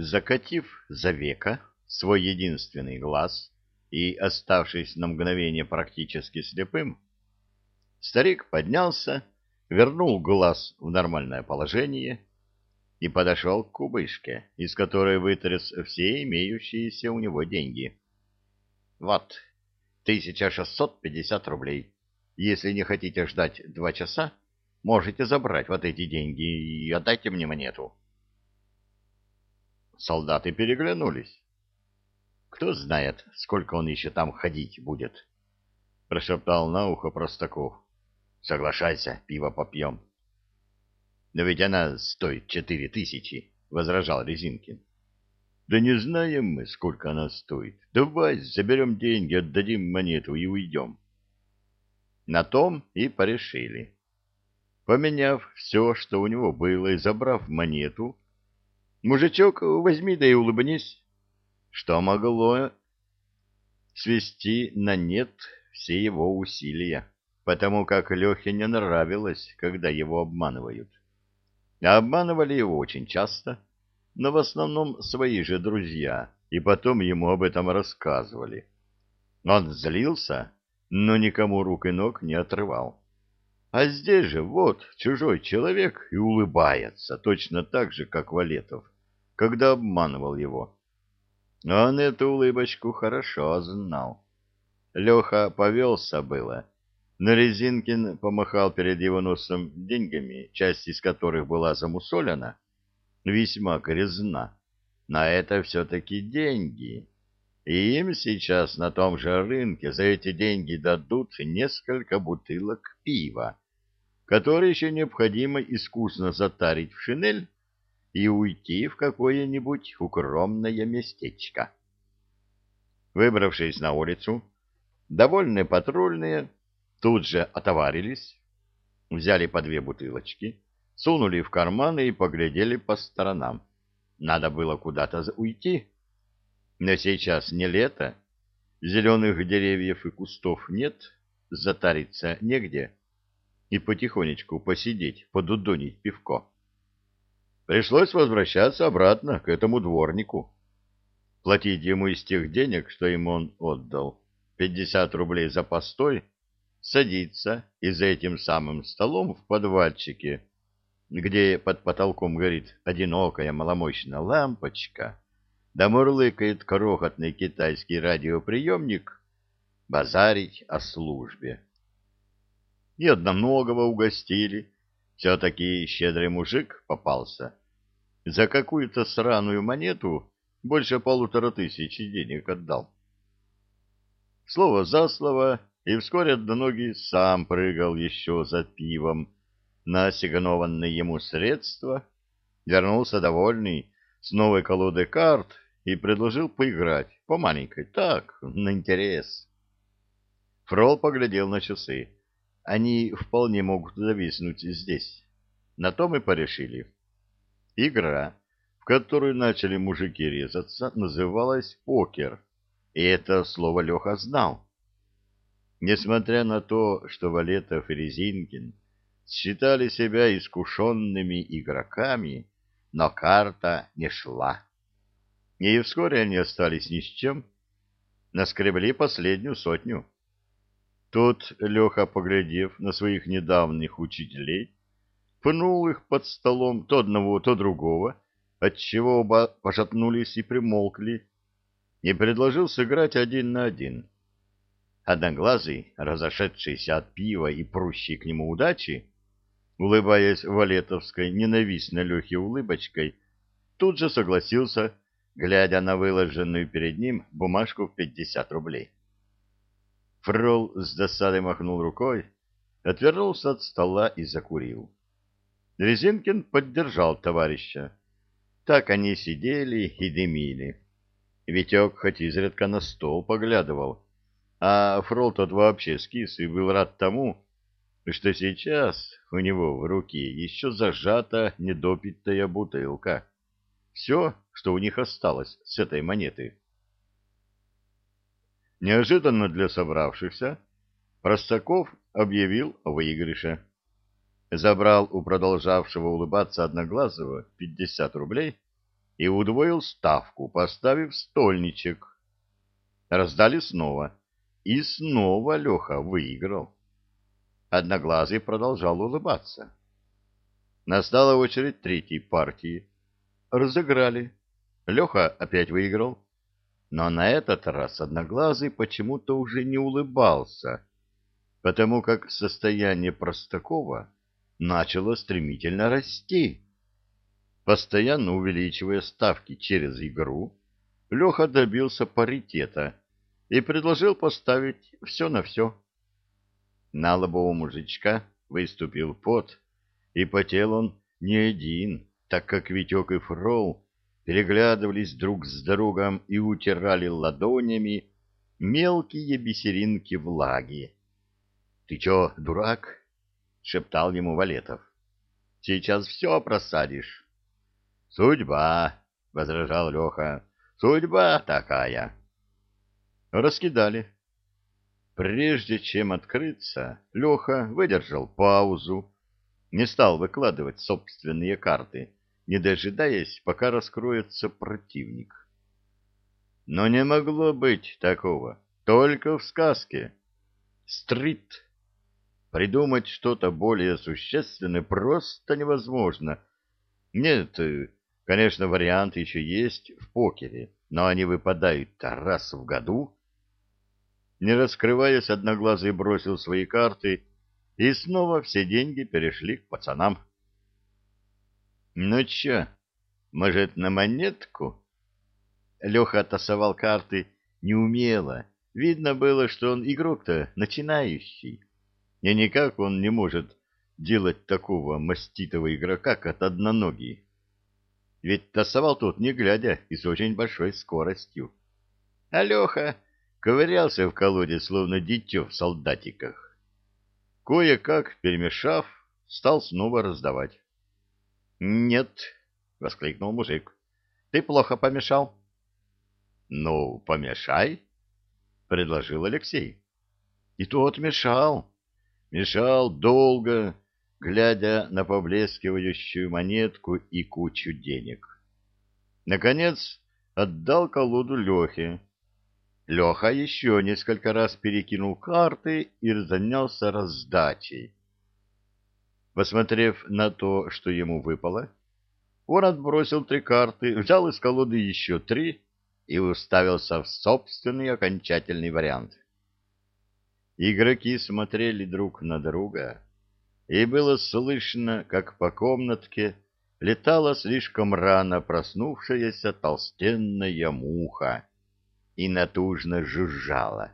Закатив за века свой единственный глаз и оставшись на мгновение практически слепым, старик поднялся, вернул глаз в нормальное положение и подошел к кубышке, из которой вытряс все имеющиеся у него деньги. «Вот, 1650 рублей. Если не хотите ждать два часа, можете забрать вот эти деньги и отдайте мне монету». Солдаты переглянулись. «Кто знает, сколько он еще там ходить будет?» — прошептал на ухо Простаков. «Соглашайся, пиво попьем». «Но ведь она стоит четыре тысячи», — возражал Резинкин. «Да не знаем мы, сколько она стоит. Давай заберем деньги, отдадим монету и уйдем». На том и порешили. Поменяв все, что у него было, и забрав монету, Мужичок, возьми да и улыбнись. Что могло свести на нет все его усилия, потому как Лехе не нравилось, когда его обманывают. А обманывали его очень часто, но в основном свои же друзья, и потом ему об этом рассказывали. Он злился, но никому рук и ног не отрывал. А здесь же вот чужой человек и улыбается, точно так же, как Валетов, когда обманывал его. Он эту улыбочку хорошо знал. Леха повелся было, но Резинкин помахал перед его носом деньгами, часть из которых была замусолена, весьма грязна. На это все-таки деньги. И им сейчас на том же рынке за эти деньги дадут несколько бутылок пива, которые еще необходимо искусно затарить в шинель и уйти в какое-нибудь укромное местечко. Выбравшись на улицу, довольные патрульные тут же отоварились, взяли по две бутылочки, сунули в карманы и поглядели по сторонам. Надо было куда-то уйти. Но сейчас не лето, зеленых деревьев и кустов нет, затариться негде и потихонечку посидеть, подудонить пивко. Пришлось возвращаться обратно к этому дворнику. Платить ему из тех денег, что ему он отдал, пятьдесят рублей за постой, садиться и за этим самым столом в подвальчике, где под потолком горит одинокая маломощная лампочка, да мурлыкает крохотный китайский радиоприемник, базарить о службе. И одноногого угостили, все-таки щедрый мужик попался. За какую-то сраную монету больше полутора тысяч денег отдал. Слово за слово, и вскоре одноногий сам прыгал еще за пивом на ассигнованные ему средства, вернулся довольный с новой колодой карт и предложил поиграть по маленькой, так, на интерес. Фрол поглядел на часы они вполне могут зависнуть здесь. На то мы порешили. Игра, в которую начали мужики резаться, называлась покер, и это слово Леха знал. Несмотря на то, что Валетов и Резинкин считали себя искушенными игроками, но карта не шла. И вскоре они остались ни с чем, наскребли последнюю сотню. Тот, Леха, поглядев на своих недавних учителей, пнул их под столом то одного, то другого, отчего оба пошатнулись и примолкли, и предложил сыграть один на один. Одноглазый, разошедшийся от пива и прущий к нему удачи, улыбаясь валетовской ненавистной Лехе улыбочкой, тут же согласился, глядя на выложенную перед ним бумажку в пятьдесят рублей. Фрол с досадой махнул рукой, отвернулся от стола и закурил. Резинкин поддержал товарища. Так они сидели и дымили. Витек хоть изредка на стол поглядывал, а Фрол тот вообще скис и был рад тому, что сейчас у него в руке еще зажата недопитая бутылка. Все, что у них осталось с этой монеты. Неожиданно для собравшихся Простаков объявил о выигрыше. Забрал у продолжавшего улыбаться Одноглазого 50 рублей и удвоил ставку, поставив стольничек. Раздали снова, и снова Леха выиграл. Одноглазый продолжал улыбаться. Настала очередь третьей партии. Разыграли. Леха опять выиграл. Но на этот раз Одноглазый почему-то уже не улыбался, потому как состояние Простакова начало стремительно расти. Постоянно увеличивая ставки через игру, Леха добился паритета и предложил поставить все на все. На лобового мужичка выступил пот, и потел он не один, так как Витек и Фрол переглядывались друг с другом и утирали ладонями мелкие бисеринки влаги. — Ты чё, дурак? — шептал ему Валетов. — Сейчас все просадишь. — Судьба, — возражал Леха, — судьба такая. Раскидали. Прежде чем открыться, Леха выдержал паузу, не стал выкладывать собственные карты, не дожидаясь, пока раскроется противник. Но не могло быть такого, только в сказке. Стрит. Придумать что-то более существенное просто невозможно. Нет, конечно, вариант еще есть в покере, но они выпадают раз в году, не раскрываясь, Одноглазый бросил свои карты, и снова все деньги перешли к пацанам. — Ну чё, может, на монетку? Леха тасовал карты неумело. Видно было, что он игрок-то начинающий. И никак он не может делать такого маститого игрока, как одноногий. Ведь тасовал тот, не глядя, и с очень большой скоростью. А ковырялся в колоде, словно дитё в солдатиках. Кое-как, перемешав, стал снова раздавать. — Нет, — воскликнул мужик, — ты плохо помешал. — Ну, помешай, — предложил Алексей. И тот мешал, мешал долго, глядя на поблескивающую монетку и кучу денег. Наконец отдал колоду Лехе, Леха еще несколько раз перекинул карты и занялся раздачей. Посмотрев на то, что ему выпало, он отбросил три карты, взял из колоды еще три и уставился в собственный окончательный вариант. Игроки смотрели друг на друга, и было слышно, как по комнатке летала слишком рано проснувшаяся толстенная муха и натужно жужжала.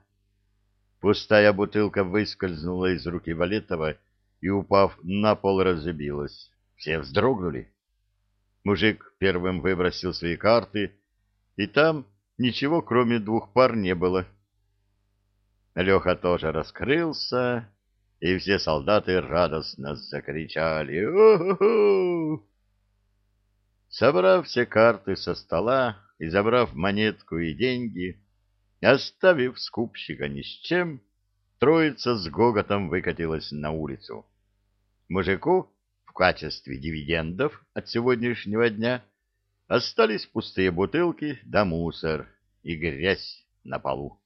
Пустая бутылка выскользнула из руки Валетова и, упав на пол, разобилась. Все вздрогнули. Мужик первым выбросил свои карты, и там ничего, кроме двух пар, не было. Леха тоже раскрылся, и все солдаты радостно закричали «У-ху-ху!». Собрав все карты со стола, и, забрав монетку и деньги, оставив скупщика ни с чем, троица с гоготом выкатилась на улицу. Мужику в качестве дивидендов от сегодняшнего дня остались пустые бутылки да мусор и грязь на полу.